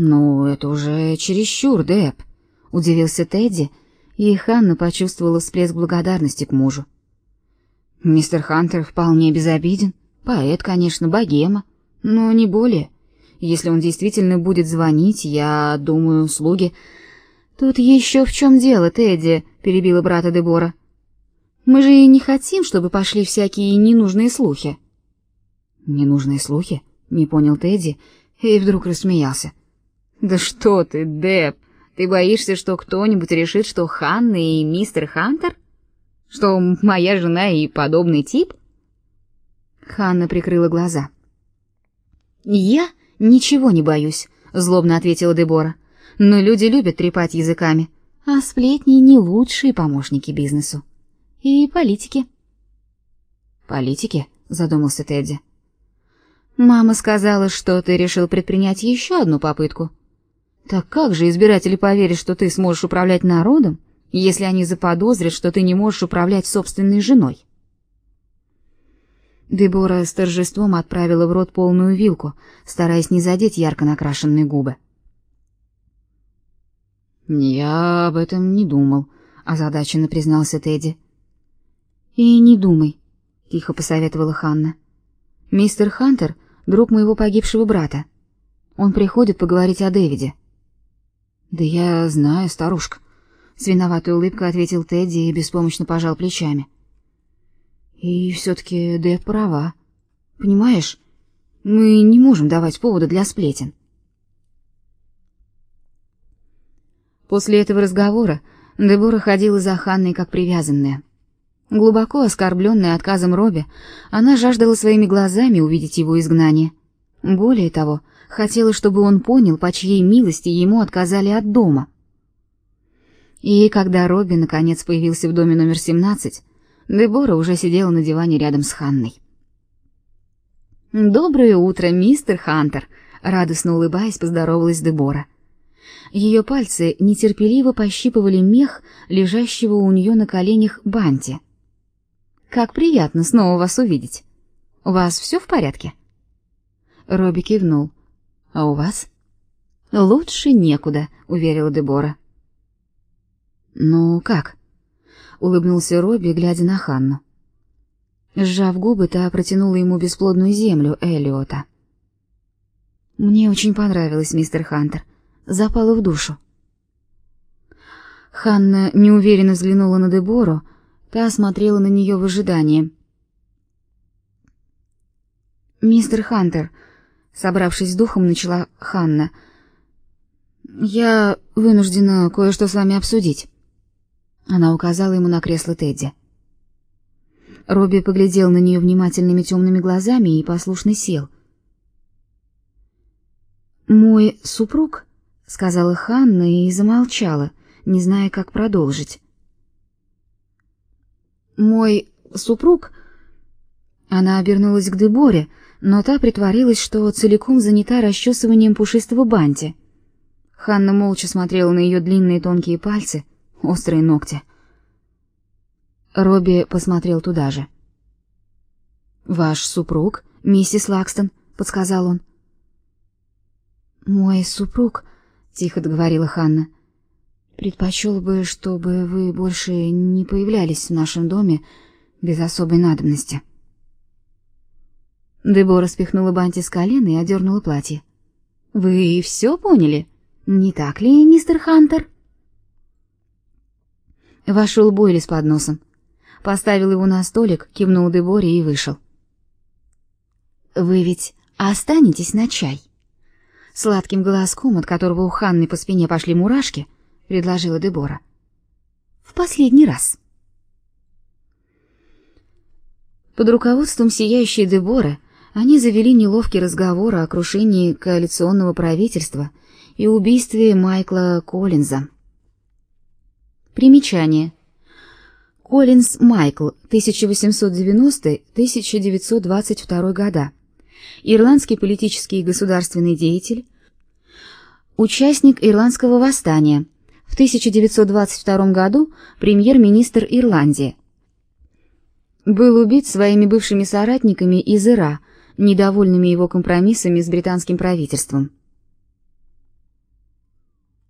«Ну, это уже чересчур, Дэб», — удивился Тедди, и Ханна почувствовала всплеск благодарности к мужу. «Мистер Хантер вполне безобиден, поэт, конечно, богема, но не более. Если он действительно будет звонить, я думаю, слуги...» «Тут еще в чем дело, Тедди», — перебила брата Дебора. «Мы же и не хотим, чтобы пошли всякие ненужные слухи». «Ненужные слухи?» — не понял Тедди и вдруг рассмеялся. «Да что ты, Деб, ты боишься, что кто-нибудь решит, что Ханна и мистер Хантер? Что моя жена и подобный тип?» Ханна прикрыла глаза. «Я ничего не боюсь», — злобно ответила Дебора но люди любят трепать языками, а сплетни не лучшие помощники бизнесу. И политики. Политики? задумался Тедди. Мама сказала, что ты решил предпринять еще одну попытку. Так как же избиратели поверят, что ты сможешь управлять народом, если они заподозрят, что ты не можешь управлять собственной женой? Дебора с торжеством отправила в рот полную вилку, стараясь не задеть ярко накрашенные губы. «Я об этом не думал», — озадаченно признался Тедди. «И не думай», — тихо посоветовала Ханна. «Мистер Хантер — друг моего погибшего брата. Он приходит поговорить о Дэвиде». «Да я знаю, старушка», — с виноватой улыбкой ответил Тедди и беспомощно пожал плечами. «И все-таки Дэв права. Понимаешь, мы не можем давать повода для сплетен. После этого разговора Дебора ходила за Ханной как привязанная. Глубоко оскорбленная отказом Робби, она жаждала своими глазами увидеть его изгнание. Более того, хотела, чтобы он понял, по чьей милости ему отказали от дома. И когда Робби наконец появился в доме номер 17, Дебора уже сидела на диване рядом с Ханной. «Доброе утро, мистер Хантер!» — радостно улыбаясь, поздоровалась Дебора. — ее пальцы нетерпеливо пощипывали мех, лежащего у нее на коленях банти. Как приятно снова вас увидеть. У вас все в порядке? Робби кивнул. А у вас? Лучше некуда, уверила Дебора. Ну как? улыбнулся Робби, глядя на Ханну. Сжав губы, та протянула ему бесплодную землю Элиота. Мне очень понравилось, мистер Хантер запало в душу. Ханна неуверенно взглянула на Дебору, та смотрела на нее в ожидании. «Мистер Хантер», — собравшись с духом, начала Ханна, — «я вынуждена кое-что с вами обсудить». Она указала ему на кресло Тедди. Робби поглядел на нее внимательными темными глазами и послушно сел. «Мой супруг», сказала Ханна и замолчала, не зная, как продолжить. Мой супруг Она обернулась к Деборе, но та притворилась, что целиком занята расчесыванием пушистого банти. Ханна молча смотрела на ее длинные тонкие пальцы, острые ногти. Робби посмотрел туда же. Ваш супруг, миссис Лакстон, подсказал он. Мой супруг, тихо договорила Ханна. Предпочел бы, чтобы вы больше не появлялись в нашем доме без особой надобности. Дебора спихнула банти с колена и одернула платье. Вы все поняли? Не так ли, мистер Хантер? Вошел Бойли с подносом. Поставил его на столик, кивнул Деборе и вышел. Вы ведь останетесь на чай? Сладким голоском, от которого у Ханны по спине пошли мурашки, предложила Дебора. В последний раз. Под руководством сияющей Деборы они завели неловкий разговор о крушении коалиционного правительства и убийстве Майкла Коллинза. Примечание. Коллинз Майкл, 1890-1922 года ирландский политический и государственный деятель, участник ирландского восстания, в 1922 году премьер-министр Ирландии. Был убит своими бывшими соратниками из Ира, недовольными его компромиссами с британским правительством.